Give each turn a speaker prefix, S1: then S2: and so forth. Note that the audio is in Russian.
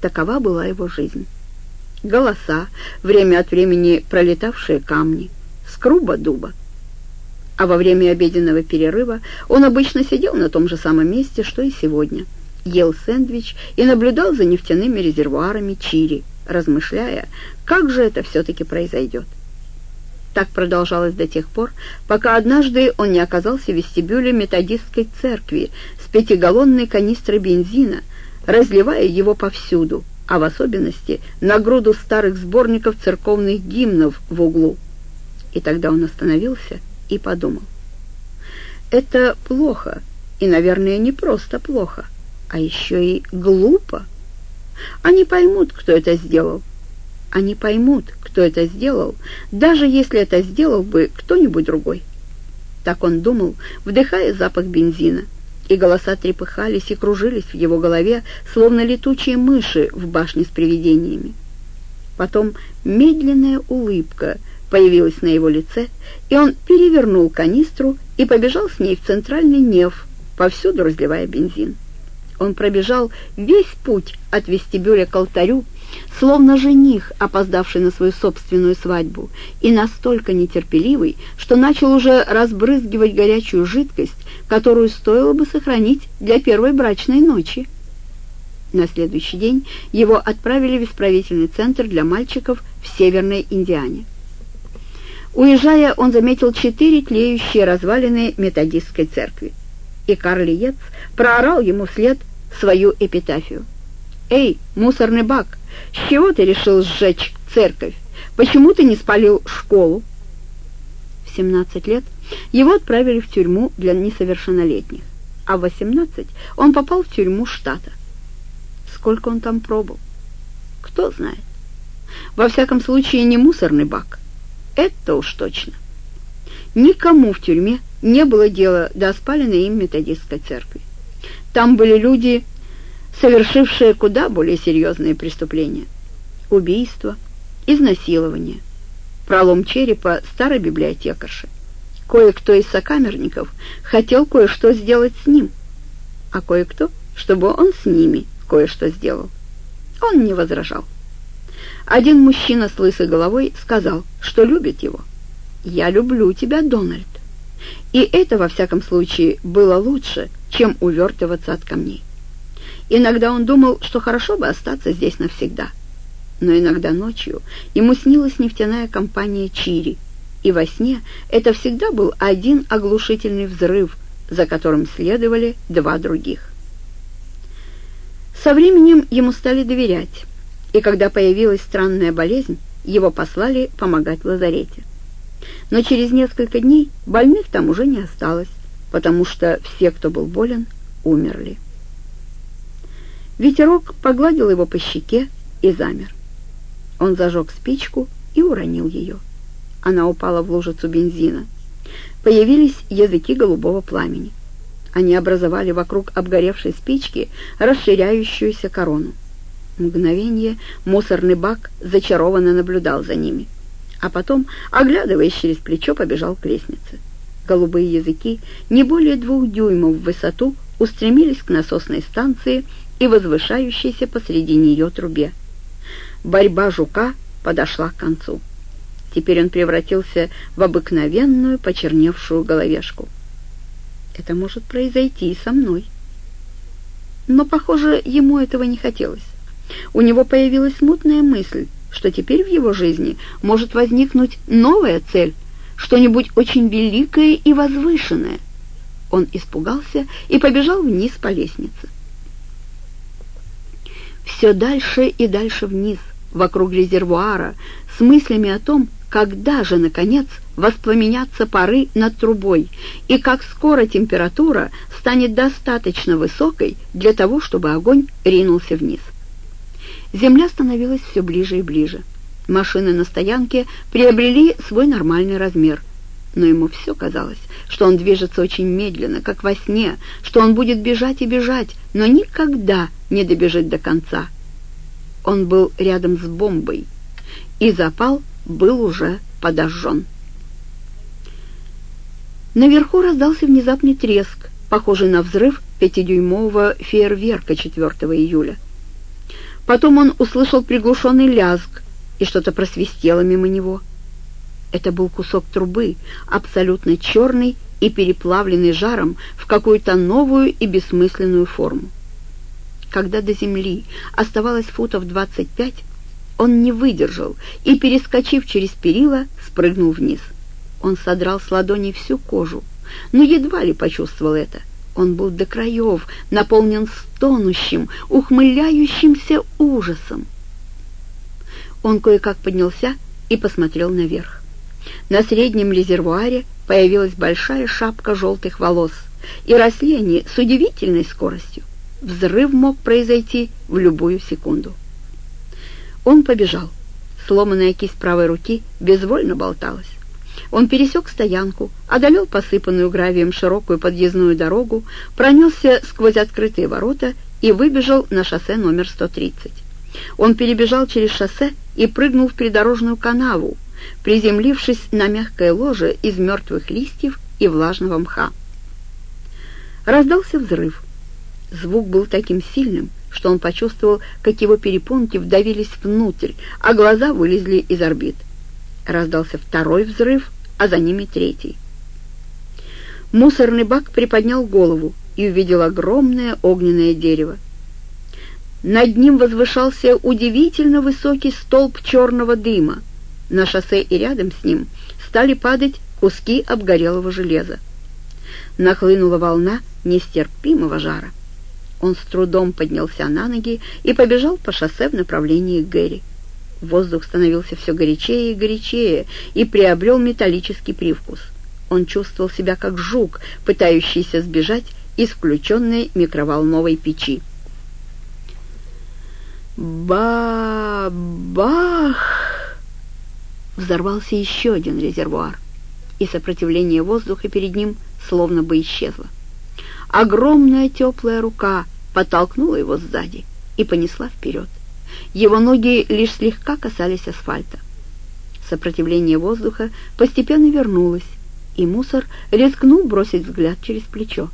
S1: Такова была его жизнь. Голоса, время от времени пролетавшие камни, скруба-дуба. А во время обеденного перерыва он обычно сидел на том же самом месте, что и сегодня. Ел сэндвич и наблюдал за нефтяными резервуарами Чири, размышляя, как же это все-таки произойдет. Так продолжалось до тех пор, пока однажды он не оказался в вестибюле методистской церкви с пятигаллонной канистрой бензина, разливая его повсюду, а в особенности на груду старых сборников церковных гимнов в углу. И тогда он остановился и подумал. Это плохо, и, наверное, не просто плохо, а еще и глупо. Они поймут, кто это сделал. Они поймут, кто это сделал, даже если это сделал бы кто-нибудь другой. Так он думал, вдыхая запах бензина, и голоса трепыхались и кружились в его голове, словно летучие мыши в башне с привидениями. Потом медленная улыбка появилась на его лице, и он перевернул канистру и побежал с ней в центральный неф, повсюду разливая бензин. Он пробежал весь путь от вестибюля к алтарю, словно жених, опоздавший на свою собственную свадьбу, и настолько нетерпеливый, что начал уже разбрызгивать горячую жидкость, которую стоило бы сохранить для первой брачной ночи. На следующий день его отправили в исправительный центр для мальчиков в Северной Индиане. Уезжая, он заметил четыре тлеющие развалины методистской церкви, и Карли Йетс проорал ему вслед свою эпитафию. «Эй, мусорный бак, с чего ты решил сжечь церковь? Почему ты не спалил школу?» В 17 лет его отправили в тюрьму для несовершеннолетних, а в 18 он попал в тюрьму штата. Сколько он там пробыл? Кто знает. Во всяком случае, не мусорный бак. Это уж точно. Никому в тюрьме не было дела до спаленной им методистской церкви. Там были люди, совершившие куда более серьезные преступления. Убийство, изнасилование, пролом черепа старой библиотекарши. Кое-кто из сокамерников хотел кое-что сделать с ним, а кое-кто, чтобы он с ними кое-что сделал. Он не возражал. Один мужчина с лысой головой сказал, что любит его. «Я люблю тебя, Дональд». И это, во всяком случае, было лучше, чем увертываться от камней. Иногда он думал, что хорошо бы остаться здесь навсегда. Но иногда ночью ему снилась нефтяная компания «Чири», и во сне это всегда был один оглушительный взрыв, за которым следовали два других. Со временем ему стали доверять, и когда появилась странная болезнь, его послали помогать в лазарете. Но через несколько дней больных там уже не осталось, потому что все, кто был болен, умерли. Ветерок погладил его по щеке и замер. Он зажег спичку и уронил ее. Она упала в лужицу бензина. Появились языки голубого пламени. Они образовали вокруг обгоревшей спички расширяющуюся корону. Мгновение мусорный бак зачарованно наблюдал за ними, а потом, оглядываясь через плечо, побежал к лестнице. Голубые языки, не более двух дюймов в высоту, устремились к насосной станции и возвышающейся посреди нее трубе. Борьба жука подошла к концу. Теперь он превратился в обыкновенную почерневшую головешку. Это может произойти и со мной. Но, похоже, ему этого не хотелось. У него появилась смутная мысль, что теперь в его жизни может возникнуть новая цель, что-нибудь очень великое и возвышенное. Он испугался и побежал вниз по лестнице. Все дальше и дальше вниз, вокруг резервуара, с мыслями о том, когда же, наконец, воспламенятся пары над трубой и как скоро температура станет достаточно высокой для того, чтобы огонь ринулся вниз. Земля становилась все ближе и ближе. Машины на стоянке приобрели свой нормальный размер. Но ему все казалось, что он движется очень медленно, как во сне, что он будет бежать и бежать, но никогда не добежит до конца. Он был рядом с бомбой, и запал был уже подожжен. Наверху раздался внезапный треск, похожий на взрыв пятидюймового фейерверка 4 июля. Потом он услышал приглушенный лязг, и что-то просвистело мимо него. Это был кусок трубы, абсолютно черный и переплавленный жаром в какую-то новую и бессмысленную форму. Когда до земли оставалось футов двадцать пять, он не выдержал и, перескочив через перила, спрыгнул вниз. Он содрал с ладоней всю кожу, но едва ли почувствовал это. Он был до краев наполнен стонущим, ухмыляющимся ужасом. Он кое-как поднялся и посмотрел наверх. На среднем резервуаре появилась большая шапка желтых волос, и росли они с удивительной скоростью. Взрыв мог произойти в любую секунду. Он побежал. Сломанная кисть правой руки безвольно болталась. Он пересек стоянку, одолел посыпанную гравием широкую подъездную дорогу, пронесся сквозь открытые ворота и выбежал на шоссе номер 130. Он перебежал через шоссе и прыгнул в придорожную канаву, приземлившись на мягкое ложе из мертвых листьев и влажного мха. Раздался взрыв. Звук был таким сильным, что он почувствовал, как его перепонки вдавились внутрь, а глаза вылезли из орбит. Раздался второй взрыв, а за ними третий. Мусорный бак приподнял голову и увидел огромное огненное дерево. Над ним возвышался удивительно высокий столб черного дыма. На шоссе и рядом с ним стали падать куски обгорелого железа. Нахлынула волна нестерпимого жара. Он с трудом поднялся на ноги и побежал по шоссе в направлении Гэри. Воздух становился все горячее и горячее и приобрел металлический привкус. Он чувствовал себя как жук, пытающийся сбежать из включенной микроволновой печи. Ба-бах! Взорвался еще один резервуар, и сопротивление воздуха перед ним словно бы исчезло. Огромная теплая рука подтолкнула его сзади и понесла вперед. Его ноги лишь слегка касались асфальта. Сопротивление воздуха постепенно вернулось, и мусор рискнул бросить взгляд через плечо.